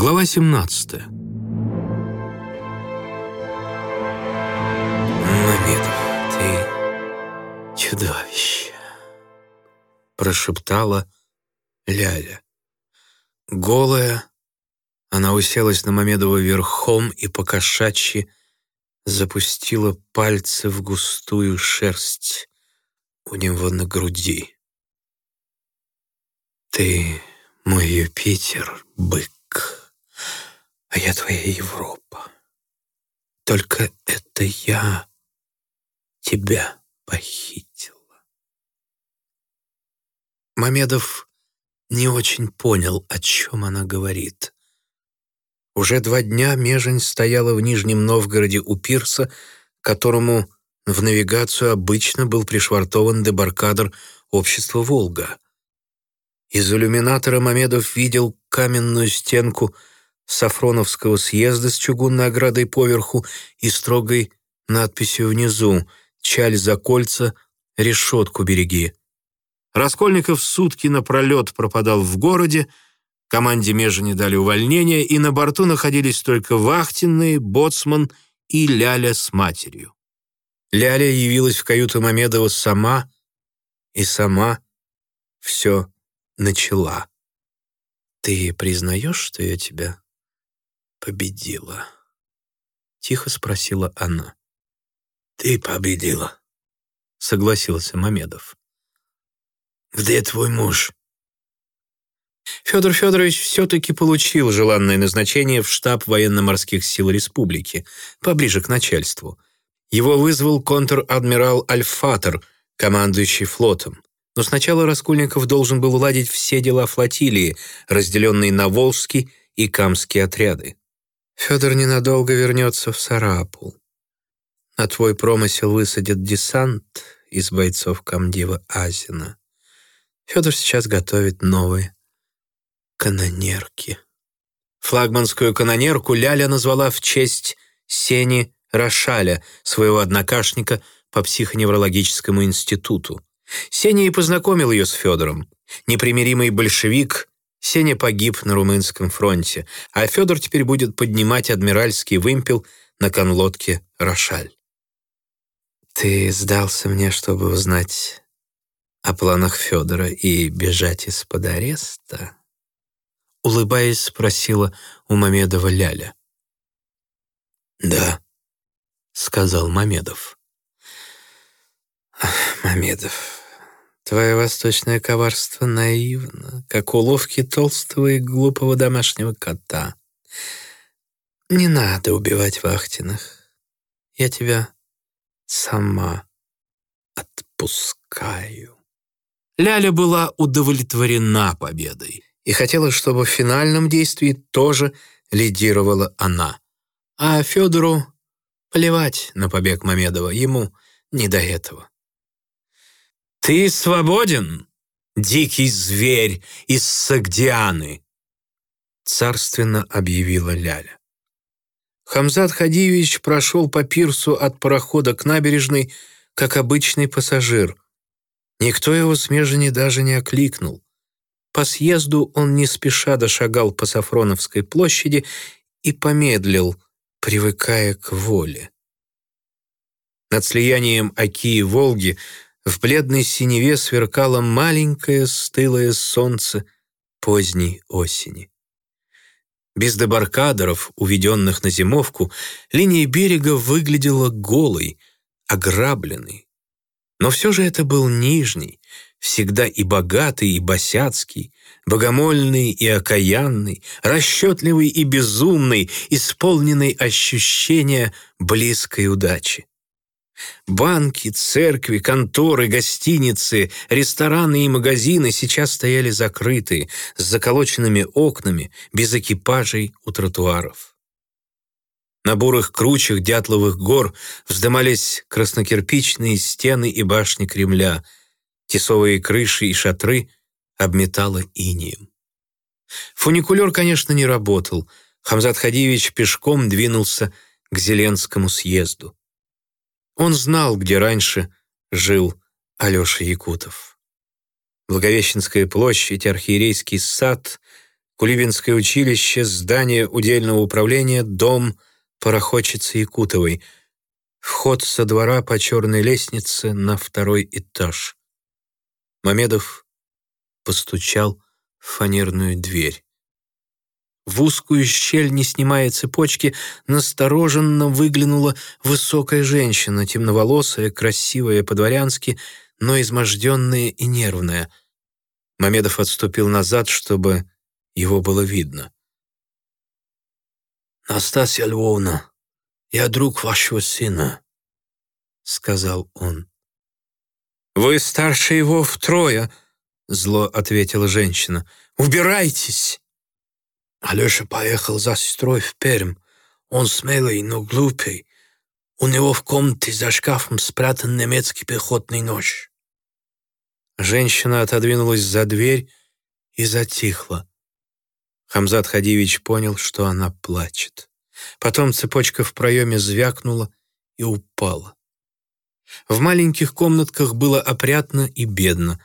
Глава 17. «Мамедов, ты чудовище!» Прошептала Ляля. Голая, она уселась на Мамедова верхом и покошачьи запустила пальцы в густую шерсть у него на груди. «Ты мой Юпитер, бык!» А я твоя Европа. Только это я тебя похитила. Мамедов не очень понял, о чем она говорит. Уже два дня Межень стояла в Нижнем Новгороде у пирса, которому в навигацию обычно был пришвартован дебаркадер общества «Волга». Из иллюминатора Мамедов видел каменную стенку Сафроновского съезда с чугунной оградой поверху и строгой надписью внизу «Чаль за кольца, решетку береги». Раскольников сутки напролет пропадал в городе, команде межа не дали увольнения, и на борту находились только вахтенные, боцман и Ляля с матерью. Ляля явилась в каюту Мамедова сама и сама все начала. «Ты признаешь, что я тебя победила?» Тихо спросила она. «Ты победила», — согласился Мамедов. «Где твой муж?» Федор Федорович все-таки получил желанное назначение в штаб военно-морских сил республики, поближе к начальству. Его вызвал контр-адмирал Альфатор, командующий флотом. Но сначала Раскольников должен был уладить все дела флотилии, разделенные на Волжский и Камские отряды. Федор ненадолго вернется в Сарапул. На твой промысел высадят десант из бойцов комдива Азина. Федор сейчас готовит новые канонерки. Флагманскую канонерку Ляля назвала в честь Сени Рошаля, своего однокашника по психоневрологическому институту. Сеня и познакомил ее с Федором. Непримиримый большевик Сеня погиб на Румынском фронте, а Федор теперь будет поднимать адмиральский вымпел на конлодке «Рошаль». «Ты сдался мне, чтобы узнать о планах Федора и бежать из-под ареста?» Улыбаясь, спросила у Мамедова Ляля. «Да», — сказал Мамедов. «Мамедов, Твое восточное коварство наивно, как уловки толстого и глупого домашнего кота. Не надо убивать Вахтиных. Я тебя сама отпускаю. Ляля была удовлетворена победой и хотела, чтобы в финальном действии тоже лидировала она. А Федору плевать на побег Мамедова, ему не до этого. «Ты свободен, дикий зверь из Сагдианы!» Царственно объявила Ляля. Хамзат Хадиевич прошел по пирсу от парохода к набережной, как обычный пассажир. Никто его с даже не окликнул. По съезду он не спеша дошагал по Сафроновской площади и помедлил, привыкая к воле. Над слиянием Оки и Волги в бледной синеве сверкало маленькое стылое солнце поздней осени. Без дебаркадеров, уведенных на зимовку, линия берега выглядела голой, ограбленной. Но все же это был нижний, всегда и богатый, и босяцкий, богомольный и окаянный, расчетливый и безумный, исполненный ощущения близкой удачи. Банки, церкви, конторы, гостиницы, рестораны и магазины сейчас стояли закрытые, с заколоченными окнами, без экипажей у тротуаров. На бурых кручах Дятловых гор вздымались краснокирпичные стены и башни Кремля, тесовые крыши и шатры обметало инием. Фуникулер, конечно, не работал. Хамзат Хадиевич пешком двинулся к Зеленскому съезду. Он знал, где раньше жил Алеша Якутов. Благовещенская площадь, архиерейский сад, Кулибинское училище, здание удельного управления, дом пароходчицы Якутовой. Вход со двора по черной лестнице на второй этаж. Мамедов постучал в фанерную дверь. В узкую щель, не снимая цепочки, настороженно выглянула высокая женщина, темноволосая, красивая по-дворянски, но изможденная и нервная. Мамедов отступил назад, чтобы его было видно. «Настасья Львовна, я друг вашего сына», — сказал он. «Вы старше его втрое», — зло ответила женщина. «Убирайтесь!» Алеша поехал за сестрой в Пермь. Он смелый, но глупый. У него в комнате за шкафом спрятан немецкий пехотный нож. Женщина отодвинулась за дверь и затихла. Хамзат Хадивич понял, что она плачет. Потом цепочка в проеме звякнула и упала. В маленьких комнатках было опрятно и бедно.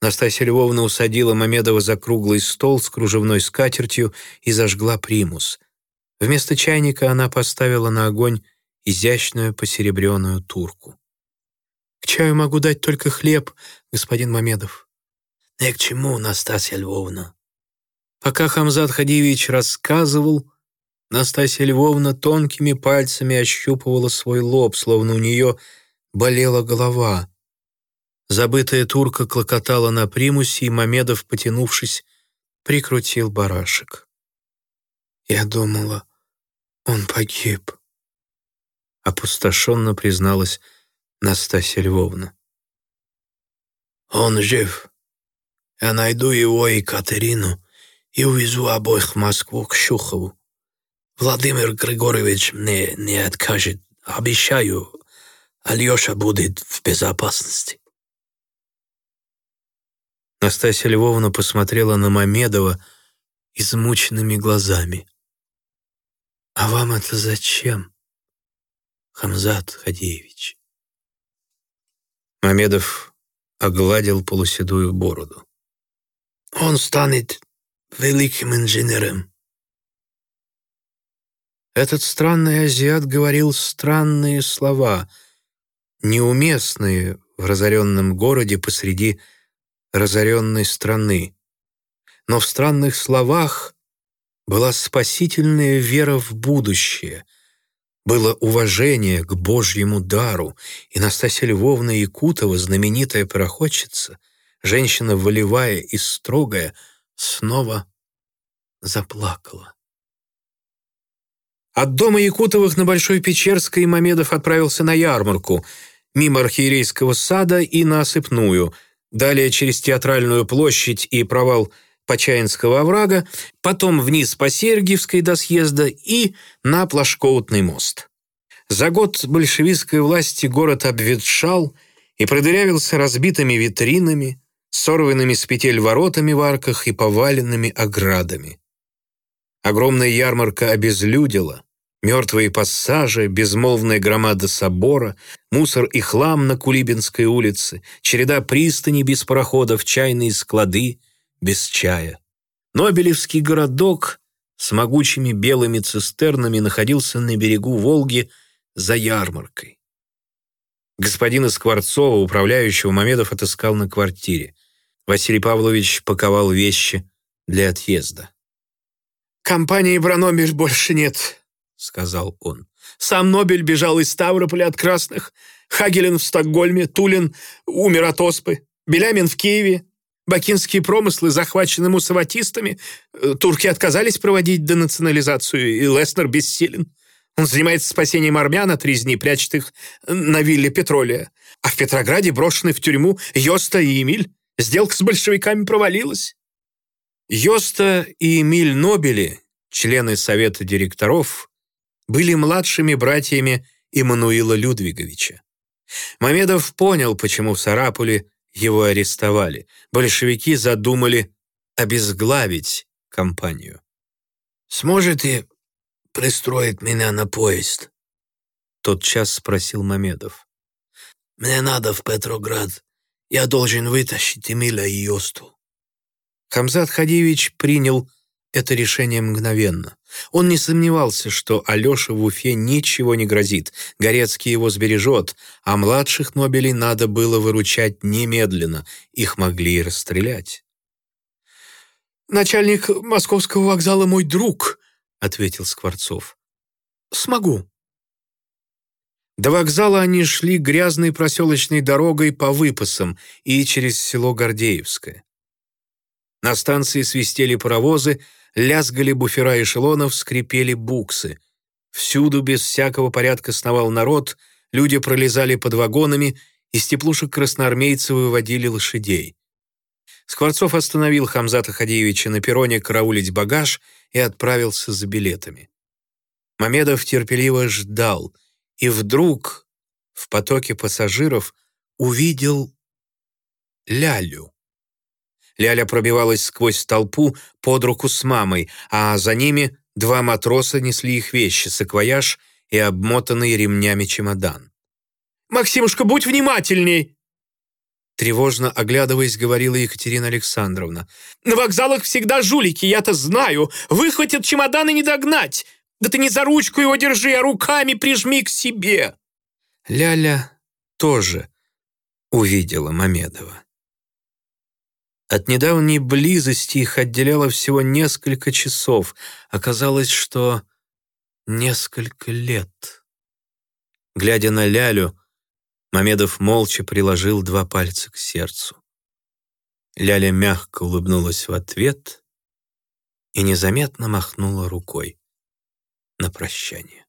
Настасья Львовна усадила Мамедова за круглый стол с кружевной скатертью и зажгла примус. Вместо чайника она поставила на огонь изящную посеребренную турку. «К чаю могу дать только хлеб, господин Мамедов». «Не к чему, Настасья Львовна». Пока Хамзат Хадивич рассказывал, Настасья Львовна тонкими пальцами ощупывала свой лоб, словно у нее болела голова. Забытая турка клокотала на примусе, и Мамедов, потянувшись, прикрутил барашек. «Я думала, он погиб», — опустошенно призналась Настасья Львовна. «Он жив. Я найду его и Катерину и увезу обоих в Москву к Щухову. Владимир Григорьевич мне не откажет. Обещаю, Алеша будет в безопасности». Настасья Львовна посмотрела на Мамедова измученными глазами. «А вам это зачем, Хамзат Хадеевич?» Мамедов огладил полуседую бороду. «Он станет великим инженером». Этот странный азиат говорил странные слова, неуместные в разоренном городе посреди разоренной страны. Но в странных словах была спасительная вера в будущее, было уважение к Божьему дару, и Настасья Львовна Якутова, знаменитая проходчица, женщина волевая и строгая, снова заплакала. От дома Якутовых на Большой Печерской Мамедов отправился на ярмарку, мимо архиерейского сада и на Осыпную – далее через Театральную площадь и провал Почаинского оврага, потом вниз по Сергиевской до съезда и на Плашкоутный мост. За год большевистской власти город обветшал и продырявился разбитыми витринами, сорванными с петель воротами в арках и поваленными оградами. Огромная ярмарка обезлюдила, Мертвые пассажи, безмолвная громада собора, мусор и хлам на Кулибинской улице, череда пристани без пароходов, чайные склады без чая. Нобелевский городок с могучими белыми цистернами находился на берегу Волги за ярмаркой. Господина Скворцова, управляющего Мамедов, отыскал на квартире. Василий Павлович паковал вещи для отъезда. «Компании Браномель больше нет», — сказал он. «Сам Нобель бежал из Ставрополя от красных, Хагелин в Стокгольме, Тулин умер от оспы, Белямин в Киеве, бакинские промыслы захвачены мусаватистами, э, турки отказались проводить денационализацию, и Леснер бессилен. Он занимается спасением армян от резни, прячет их на вилле Петролия. А в Петрограде брошены в тюрьму Йоста и Эмиль. Сделка с большевиками провалилась». Йоста и Эмиль Нобели, члены Совета директоров, были младшими братьями Иммануила Людвиговича. Мамедов понял, почему в Сарапуле его арестовали. Большевики задумали обезглавить компанию. «Сможете пристроить меня на поезд?» Тот час спросил Мамедов. «Мне надо в Петроград. Я должен вытащить Эмиля и Йосту». Хамзат Хадивич принял это решение мгновенно. Он не сомневался, что Алёше в Уфе ничего не грозит, Горецкий его сбережет, а младших Нобелей надо было выручать немедленно, их могли и расстрелять. «Начальник московского вокзала мой друг», — ответил Скворцов. «Смогу». До вокзала они шли грязной проселочной дорогой по выпасам и через село Гордеевское. На станции свистели паровозы, лязгали буфера эшелонов, скрипели буксы. Всюду без всякого порядка сновал народ, люди пролезали под вагонами, из теплушек красноармейцы выводили лошадей. Скворцов остановил Хамзата Хадеевича на перроне караулить багаж и отправился за билетами. Мамедов терпеливо ждал, и вдруг в потоке пассажиров увидел Лялю. Ляля пробивалась сквозь толпу под руку с мамой, а за ними два матроса несли их вещи, саквояж и обмотанный ремнями чемодан. «Максимушка, будь внимательней!» Тревожно оглядываясь, говорила Екатерина Александровна. «На вокзалах всегда жулики, я-то знаю. Выхватят чемодан и не догнать. Да ты не за ручку его держи, а руками прижми к себе!» Ляля тоже увидела Мамедова. От недавней близости их отделяло всего несколько часов. Оказалось, что несколько лет. Глядя на Лялю, Мамедов молча приложил два пальца к сердцу. Ляля мягко улыбнулась в ответ и незаметно махнула рукой на прощание.